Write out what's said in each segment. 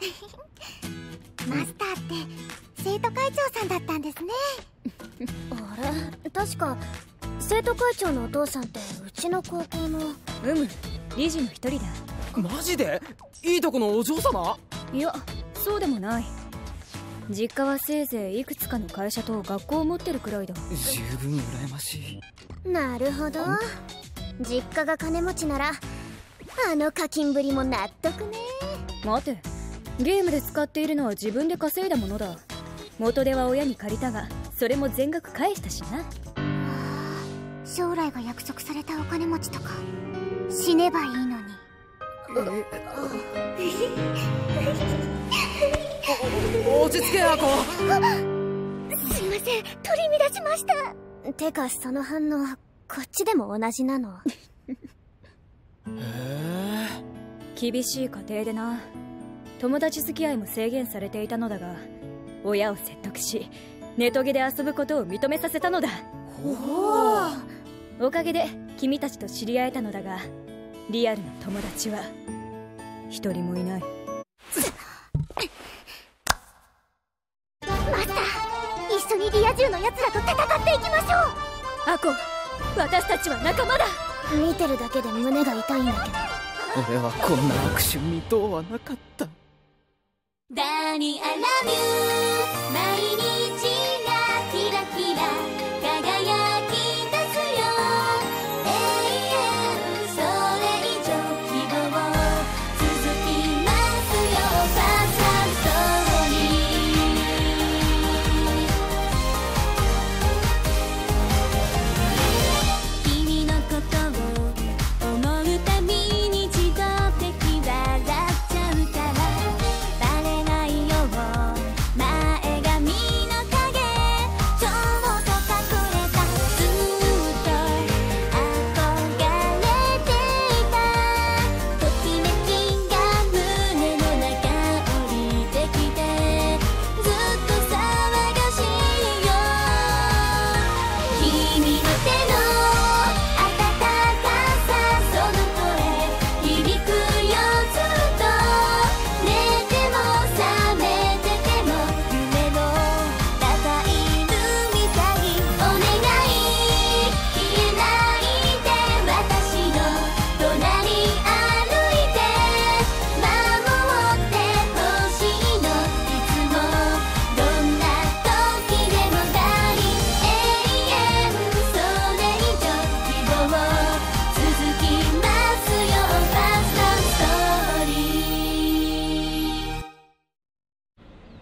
マスターって生徒会長さんだったんですね。あれ？確か生徒会長のお父さんってうちの高校の。うむ理事の一人だ。マジで？いいとこのお嬢様？いやそうでもない。実家はせいぜいいくつかの会社と学校を持ってるくらいだ。十分羨ましい。なるほど。実家が金持ちならあの課金ぶりも納得ね。待てゲームで使っているのは自分で稼いだものだ。元手は親に借りたがそれも全額返したしな。将来が約束されたお金持ちとか死ねばいいのに。落ち着けアコ。すいません取り乱しました。てかその反応こっちでも同じなの？へ え厳しい家庭でな友達付き合いも制限されていたのだが親を説得しネトゲで遊ぶことを認めさせたのだ。おかげで君たちと知り合えたのだがリアルな友達は一人もいない。マスター一緒にリア充の奴らと戦っていきましょう。アコ私たちは仲間だ。見てるだけで胸が痛いんだけど。俺はこんな悪手見とうはなかったダニ I love you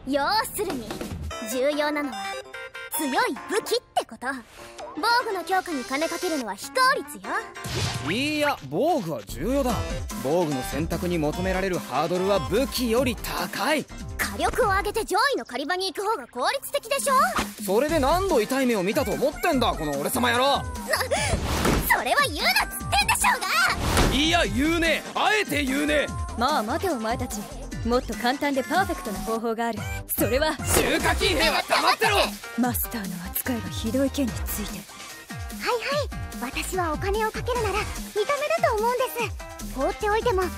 要するに重要なのは強い武器ってこと。防具の強化に金かけるのは非効率よ。いや防具は重要だ。防具の選択に求められるハードルは武器より高い。火力を上げて上位の狩り場に行く方が効率的でしょ。それで何度痛い目を見たと思ってんだこの俺様野郎。それは言うなっつってんでしょうが。いや言うね。あえて言うね。まあ待てお前たちもっと簡単でパーフェクトな方法がある。それは中華金兵は黙ってろ！マスターの扱いがひどい件について。はいはい。私はお金をかけるなら見た目だと思うんです。放っておいてもどう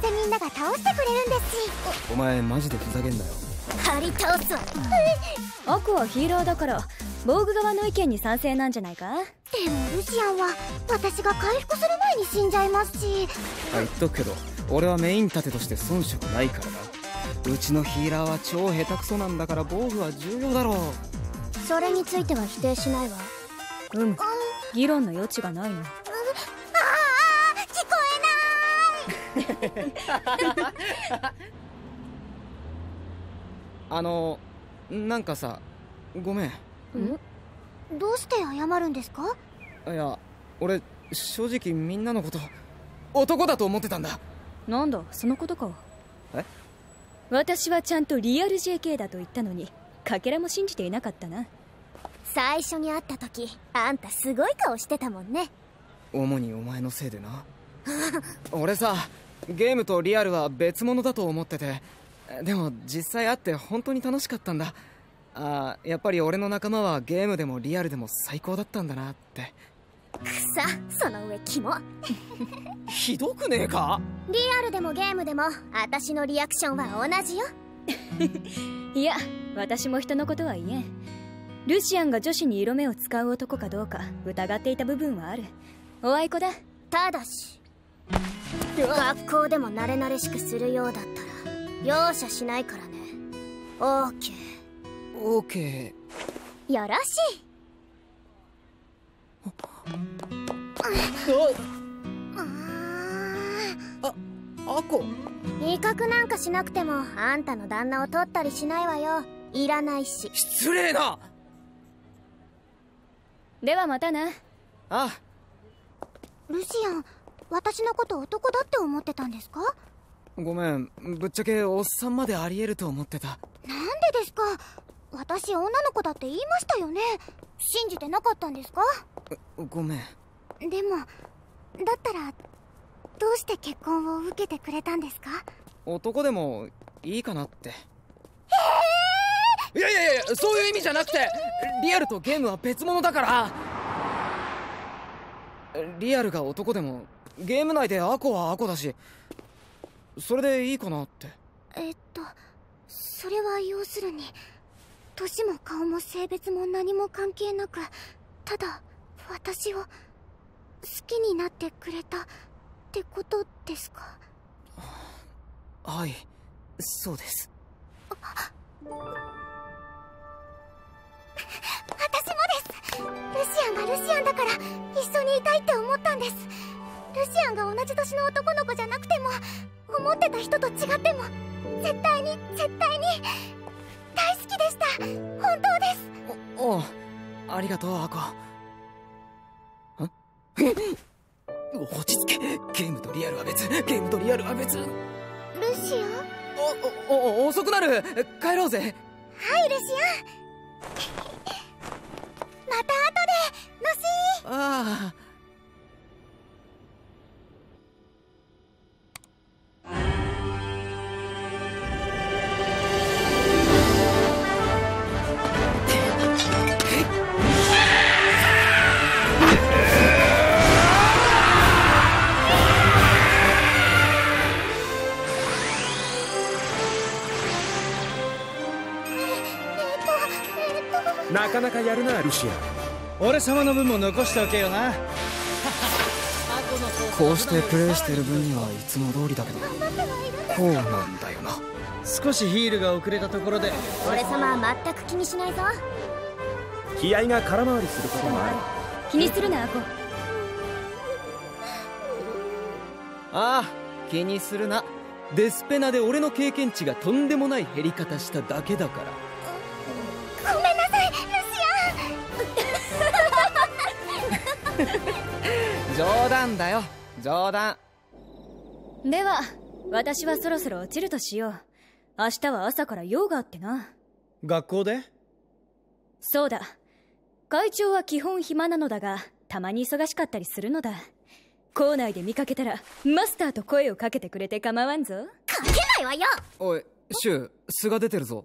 せみんなが倒してくれるんですし。お前マジでふざけんなよ。張り倒すわ。アコはヒーラーだから防具側の意見に賛成なんじゃないか？でもルシアンは私が回復する前に死んじゃいますし。あ言っとくけど俺はメイン盾として遜色ないからな。うちのヒーラーは超下手くそなんだから防具は重要だろう。それについては否定しないわ。うん。議論の余地がないの。ああ聞こえない。あのなんかさごめん？どうして謝るんですか？いや俺正直みんなのこと男だと思ってたんだなんだそのことか。え？私はちゃんとリアル JK だと言ったのにかけらも信じていなかったな。最初に会った時あんたすごい顔してたもんね。主にお前のせいでな。俺さゲームとリアルは別物だと思っててでも実際会って本当に楽しかったんだ。あーやっぱり俺の仲間はゲームでもリアルでも最高だったんだなってくさその上キモ ひどくねえか？リアルでもゲームでも私のリアクションは同じよ。いや私も人のことは言えん。ルシアンが女子に色目を使う男かどうか疑っていた部分はある。おあいこだ。ただし学校でも慣れ慣れしくするようだったら容赦しないからね。オーケオーケー。よろしいああアコ。威嚇なんかしなくてもあんたの旦那を取ったりしないわよ。いらないし。失礼な。ではまたな。あ。ルシアン私のこと男だって思ってたんですか？ごめん。ぶっちゃけおっさんまでありえると思ってた。なんでですか？私女の子だって言いましたよね。信じてなかったんですか？ごめんでもだったらどうして結婚を受けてくれたんですか？男でもいいかなって。いやいやいやそういう意味じゃなくてリアルとゲームは別物だから。リアルが男でもゲーム内でアコはアコだしそれでいいかなって。えっとそれは要するに年も顔も性別も何も関係なくただ私を好きになってくれたってことですか？はいそうです。私もです。ルシアンがルシアンだから一緒にいたいって思ったんです。ルシアンが同じ年の男の子じゃなくても思ってた人と違っても絶対に絶対に大好きでした。本当です。おおうありがとうアコ。ん落ち着け。ゲームとリアルは別。ゲームとリアルは別。ルシアンおおお遅くなる。帰ろうぜ。はいルシアンまた後でのしああなかなかやるなルシア。ン俺様の分も残しておけよな。こうしてプレイしてる分にはいつも通りだけどこうなんだよな。少しヒールが遅れたところで。俺様は全く気にしないぞ。気合が空回りすることもある。気にするなアコ。ああ気にするな。デスペナで俺の経験値がとんでもない減り方しただけだから 冗談だよ。冗談。では私はそろそろ落ちるとしよう。明日は朝から用があってな。学校で？そうだ。会長は基本暇なのだがたまに忙しかったりするのだ。校内で見かけたらマスターと声をかけてくれて構わんぞ。かけないわよ。おいシュウ素が出てるぞ。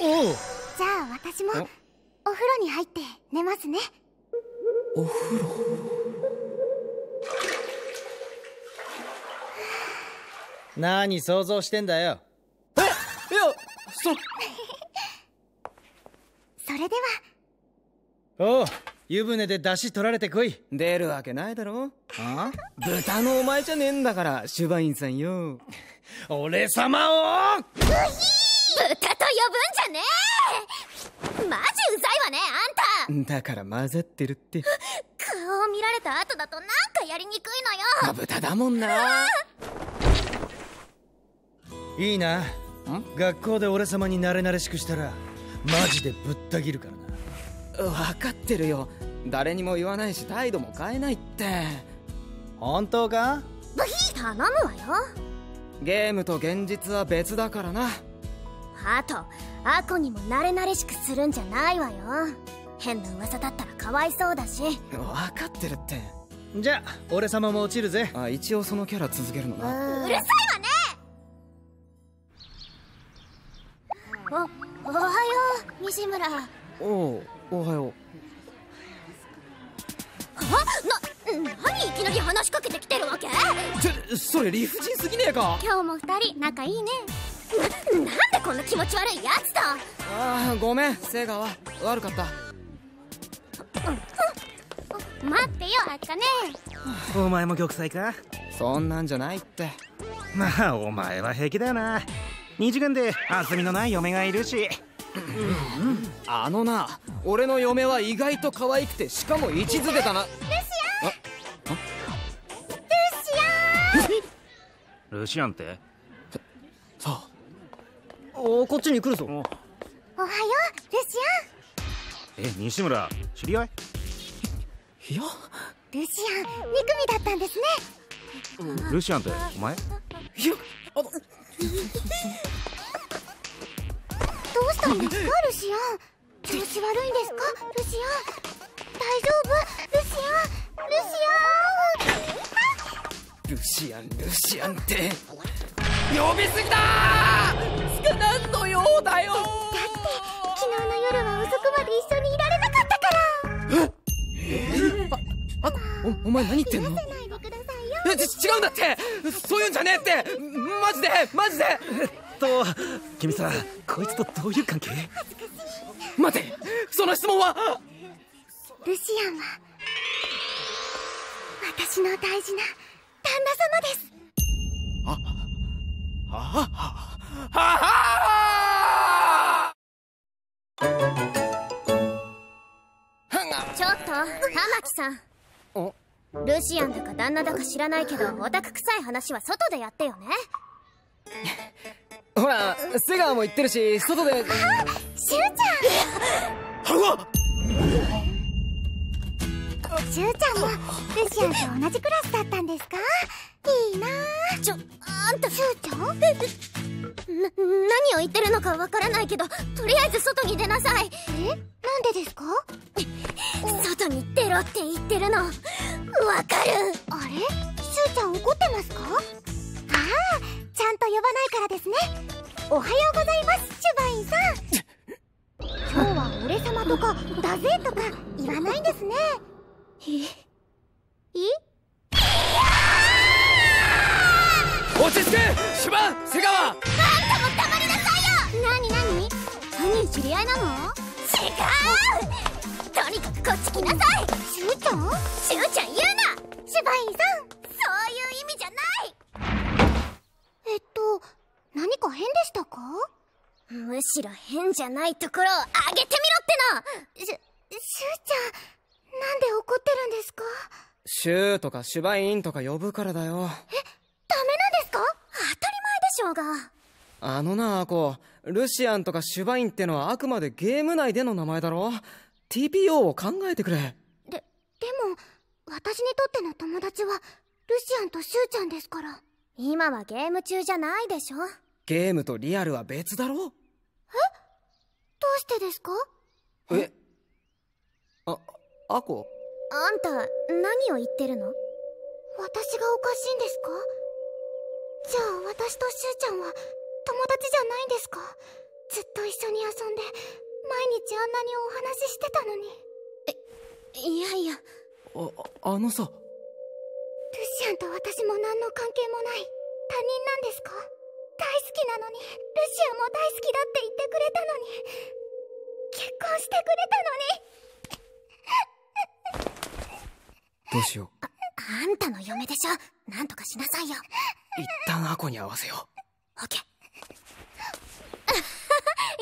おおじゃあ私もお風呂に入って寝ますねお風呂。何想像してんだよ。いやそ それでは。おう湯船で出汁取られてこい。出るわけないだろ。あ？豚のお前じゃねえんだからシュバインさんよ。俺様を！豚と呼ぶんじゃねえ！マジだから混ざってるって。顔を見られた後だとなんかやりにくいのよ。あ豚だもんな。いいな。学校で俺様に慣れ慣れしくしたらマジでぶった切るからな。分かってるよ。誰にも言わないし態度も変えないって。本当か？ブヒ頼むわよ。ゲームと現実は別だからな。あとアコにも慣れ慣れしくするんじゃないわよ変な噂だったらかわいそうだし。分かってるって。じゃあ俺様も落ちるぜ。あ一応そのキャラ続けるのなうるさいわね！おおはよう西村。おうおはよう。な何いきなり話しかけてきてるわけ？ちょそれ理不尽すぎねえか？今日も二人仲いいね。ななんでこんな気持ち悪いやつだ？ああごめんセガは悪かった待ってよあかね。お前も玉砕か？そんなんじゃないって。まあお前は平気だよな。二次元で遊びのない嫁がいるし。あのな俺の嫁は意外と可愛くてしかも一途でだな。ルシアン。って？さおこっちに来るぞ。おはようルシえ西村知り合い？いや。ルシアン2組だったんですね。ルシアンってお前？いやあの。どうしたんですかルシアン？調子悪いんですかルシアン？大丈夫？ルシアン？ルシアン？ルシアンルシアンって。呼びすぎだー！つかなんのようだよ昨日の夜は遅くまで一緒にいられなかったから。あおお前何言ってんの？違うんだって！そういうんじゃねえって！マジで！マジで！と君さこいつとどういう関係？待て！その質問は？ルシアンは私の大事な旦那様です。はは玉木さん。お？ルシアンだか旦那だか知らないけどオタク臭い話は外でやってよね。ほら瀬川も言ってるし外で。しゅうちゃん。しゅうちゃんもルシアンと同じクラスだったんですか？いいな。あちょあんた。しゅうちゃん？な何を言ってるのかわからないけどとりあえず外に出なさい。え？なんでですか？外 に出ろって言ってるの。わかる。あれ？しゅうちゃん怒ってますか？ああちゃんと呼ばないからですね。おはようございますシュバインさん。今日は俺様とかだぜとか言わないんですね。え？い？落ち着けシュバン瀬川。なになに何知り合いなの？違うとにかくこっち来なさい。しゅうちゃん？しゅうちゃん言うな。シュバインさん？そういう意味じゃない。えっと何か変でしたか？むしろ変じゃないところを上げてみろっての。しゅ、しゅうちゃんなんで怒ってるんですか？シューとかシュバインとか呼ぶからだよ。ダメなんですか？当たり前でしょうが。あのなアコルシアンとかシュバインってのはあくまでゲーム内での名前だろ TPO を考えてくれ。で、でも私にとっての友達はルシアンとシュウちゃんですから。今はゲーム中じゃないでしょ。ゲームとリアルは別だろ？どうしてですか？え？あアコ？あんた何を言ってるの？私がおかしいんですか？じゃあ私とシュウちゃんは友達じゃないんですか？ずっと一緒に遊んで。毎日あんなにお話ししてたのに。いやいや。ああのさ。ルシアンと私も何の関係もない。他人なんですか？大好きなのに。ルシアンも大好きだって言ってくれたのに。結婚してくれたのに。どうしよう。あんたの嫁でしょ？なんとかしなさいよ。一旦アコに合わせよオッケー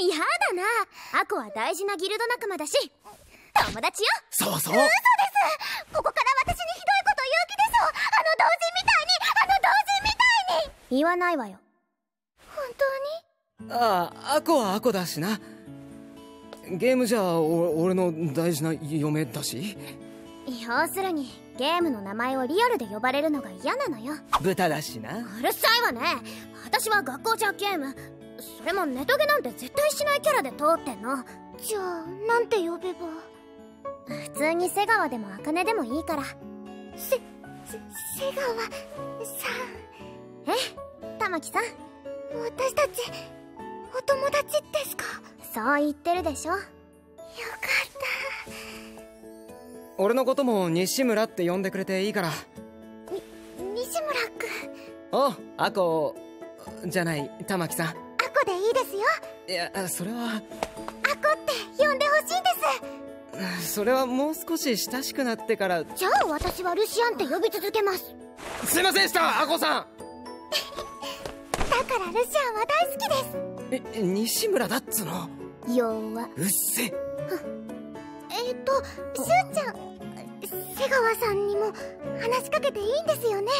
やだな。アコは大事なギルド仲間だし。友達よ。うそう。そうここから私にひどいこと言う気でしょ。あの同人みたいに。あの同人みたいに。言わないわよ。本当に？ああアコはアコだしな。ゲームじゃお俺の大事な嫁だし。要するにゲームの名前をリアルで呼ばれるのが嫌なのよ。豚だしな。うるさいわね。私は学校じゃゲームそれもネトゲなんて絶対しないキャラで通ってんの。じゃあなんて呼べば。普通に瀬川でも茜でもいいから。せ瀬川さえ玉木さん。ん私たちお友達ですか？よかそう言ってるでしょ。った。俺のことも西村って呼んでくれていいから。西村君おアコじゃない玉木さんでいいですよ。いやそれは。アコって呼んでほしいんです。それはもう少し親しくなってから。じゃあ私はルシアンって呼び続けます。すいませんでしたアコさ だからルシアンは大好きです。んえ西村だっつの？弱。うっせ。えっとしゅうちゃん瀬川さんにも話しかけていいんですよね？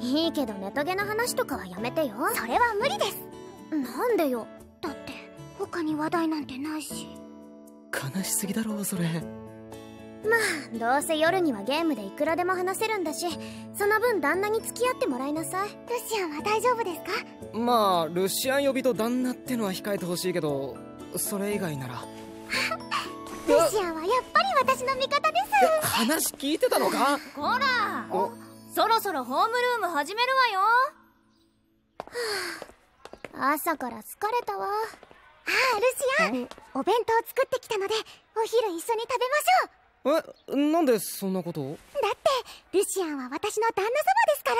いいけどネトゲの話とかはやめてよ。それは無理ですなんでよ？だって他に話題なんてないし。悲しすぎだろそれ。どうせ夜にはゲームでいくらでも話せるんだしその分旦那に付き合ってもらいなさい。ルシアンは大丈夫ですか？まあルシアン呼びと旦那ってのは控えてほしいけどそれ以外なら。ルシアンはやっぱり私の味方です。話聞いてたのか？こら。お。そろそろホームルーム始めるわよ朝から疲れたわ。ああルシアン。お弁当作ってきたのでお昼一緒に食べましょう。えなんでそんなこと？だってルシアンは私の旦那様ですか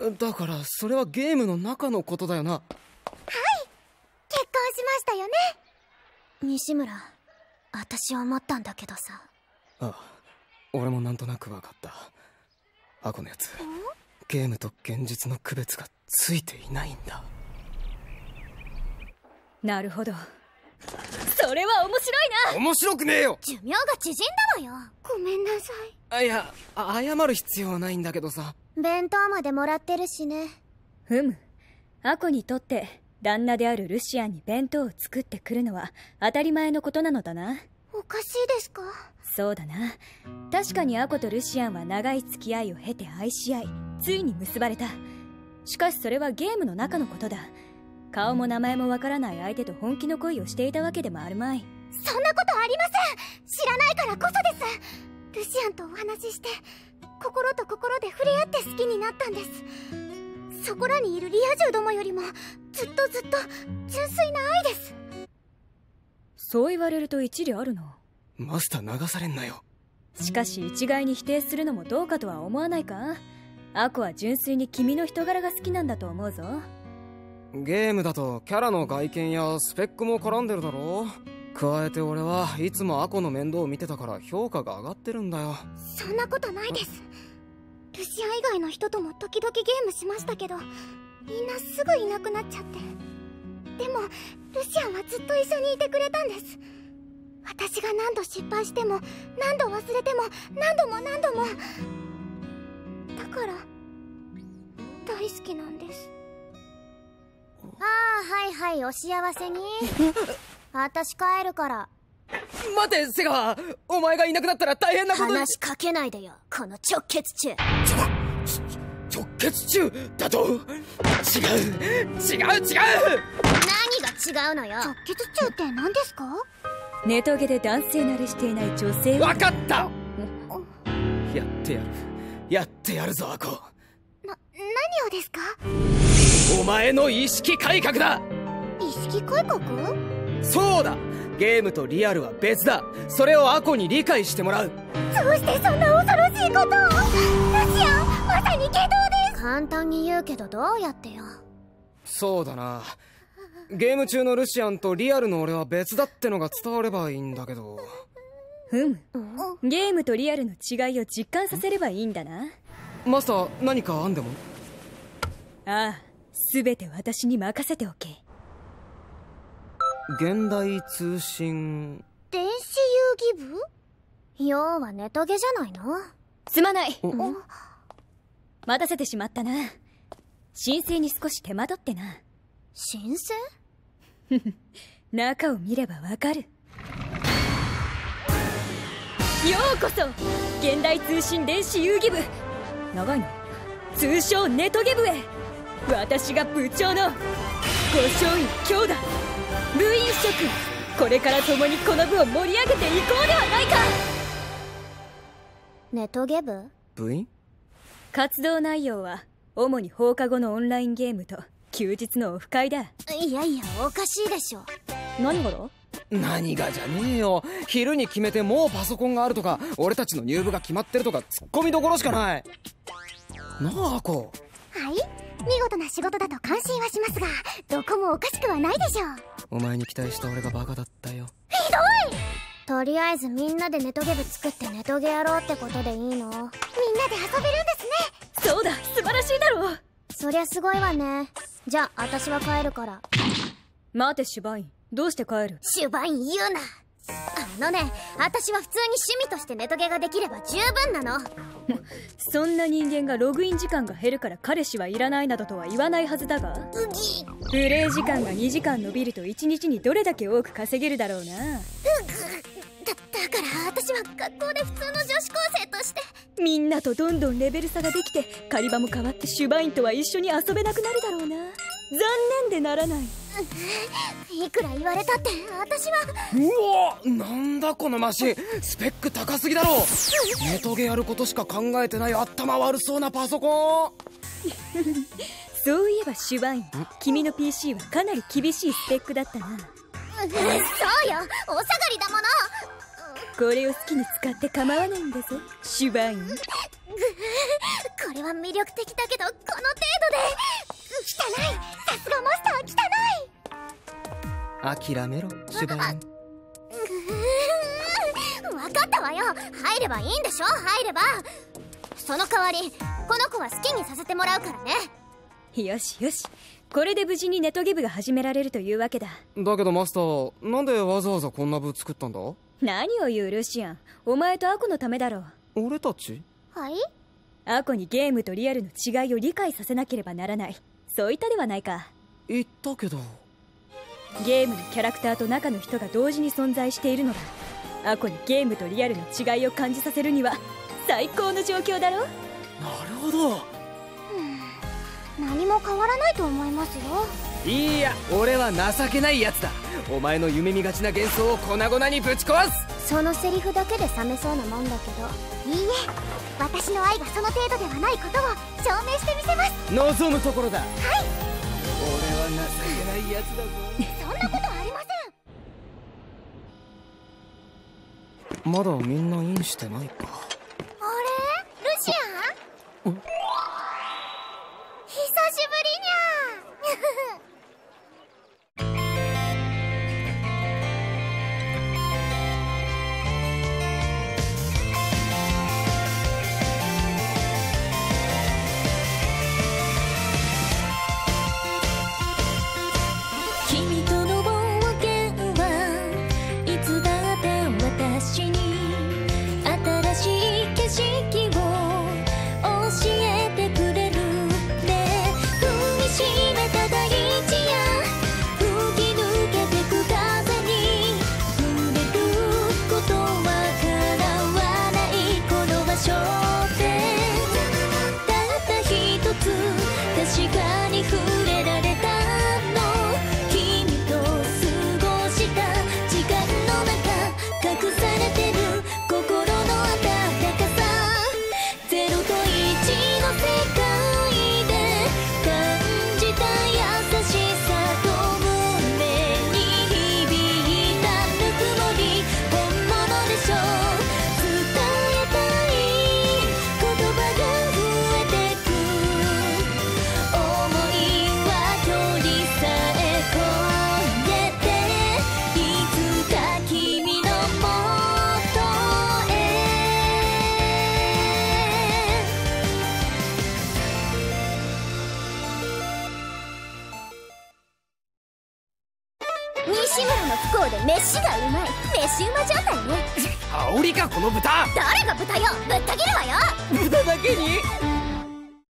ら。だからそれはゲームの中のことだよな。結婚しましたよね。西村私思ったんだけどさ。ああ俺もなんとなく分かった。アコのやつ。ゲームと現実の区別がついていないんだなるほど。それは面白いな。面白くねえよ。寿命が縮んだわよ。ごめんなさい。あいやあ謝る必要はないんだけどさ。弁当までもらってるしね。ふむ。アコにとって旦那であるルシアンに弁当を作ってくるのは当たり前のことなのだな。おかしいですか？そうだな。確かにアコとルシアンは長い付き合いを経て愛し合いついに結ばれた。しかしそれはゲームの中のことだ顔も名前もわからない相手と本気の恋をしていたわけでもあるまい。そんなことありません。知らないからこそです。ルシアンとお話しして。心と心で触れ合って好きになったんです。そこらにいるリア充どもよりもずっとずっと純粋な愛です。そう言われると一理あるなマスター流されんなよ。しかし一概に否定するのもどうかとは思わないか。アコは純粋に君の人柄が好きなんだと思うぞゲームだとキャラの外見やスペックも絡んでるだろ加えて俺はいつもアコの面倒を見てたから評価が上がってるんだよ。そんなことないです。ルシア以外の人とも時々ゲームしましたけどみんなすぐいなくなっちゃって。でもルシアはずっと一緒にいてくれたんです。私が何度失敗しても何度忘れても何度も何度も。だから大好きなんです。ああはいはいお幸せに。私帰るから。待てセガワお前がいなくなったら大変なことに。話しかけないでよ。この直結中。直結中？だと？違う。違う違う！何が違うのよ。直結中って何ですか？ネトゲで男性慣れしていない女性を。分かった！やってやる。やってやるぞアコ。な何をですか？お前の意識改革だ。意識改革？そうだ。ゲームとリアルは別だ。それをアコに理解してもらう。どうしてそんな恐ろしいことを？ルシアンまさに下道です。簡単に言うけどどうやってよ。そうだな。ゲーム中のルシアンとリアルの俺は別だってのが伝わればいいんだけど。ふむ。ゲームとリアルの違いを実感させればいいんだな。マスター何かあんでも？ああ全て私に任せておけ。現代通信電子遊戯部？要はネトゲじゃないの？すまない。お？待たせてしまったな。申請に少し手間取ってな。申請 中を見ればわかる。ようこそ現代通信電子遊戯部。長いな通称ネトゲ部へ私が部長の五松院京だ部員諸君これから共にこの部を盛り上げていこうではないか。ネトゲ部部員？活動内容は主に放課後のオンラインゲームと休日のオフ会だ。いやいやおかしいでしょ。何がだ？何がじゃねえよ。昼に決めてもうパソコンがあるとか俺たちの入部が決まってるとかツッコミどころしかない。なあアコはい。見事な仕事だと感心はしますがどこもおかしくはないでしょう。お前に期待した俺がバカだったよ。とりあえずみんなでネトゲ部作ってネトゲやろうってことでいいの？みんなで遊べるんですね！そうだ素晴らしいだろう。そりゃすごいわね。じゃあ私は帰るから。待てシュバイン。どうして帰る？シュバイン言うなあのね私は普通に趣味としてネトゲができれば十分なの。そんな人間がログイン時間が減るから彼氏はいらないなどとは言わないはずだが。プレイ時間が2時間伸びると1日にどれだけ多く稼げるだろうな。だだから私は学校で普通の女子高生として。みんなとどんどんレベル差ができて狩り場も変わってシュバインとは一緒に遊べなくなるだろうな残念でならない。いくら言われたって私は。うわなんだこのマシン。スペック高すぎだろ。ネトゲやることしか考えてない頭悪そうなパソコン。そういえばシュバイン君の PC はかなり厳しいスペックだったな。そうよお下がりだもの。これを好きに使って構わないんだぞシュバイン。これは魅力的だけどこの程度で汚い。さすがマスター汚い。諦めろシュバインうーん。分かったわよ。入ればいいんでしょ？入れば。その代わりこの子は好きにさせてもらうからね。よしよし。これで無事にネトゲ部が始められるというわけだ。だけどマスターなんでわざわざこんな部作ったんだ？何を言うルシアン。お前とアコのためだろう。俺たち？はい？アコにゲームとリアルの違いを理解させなければならないそう言ったではないか。言ったけど。ゲームのキャラクターと中の人が同時に存在しているのだ。アコにゲームとリアルの違いを感じさせるには最高の状況だろ？なるほど。何も変わらないと思いますよ。いいや俺は情けないやつだ。お前の夢見がちな幻想を粉々にぶち壊す。そのセリフだけで冷めそうなもんだけど。いいえ私の愛がその程度ではないことを証明してみせます。望むところだ。はい。俺は情けないやつだぞ。そんなことありません。まだみんなインしてないか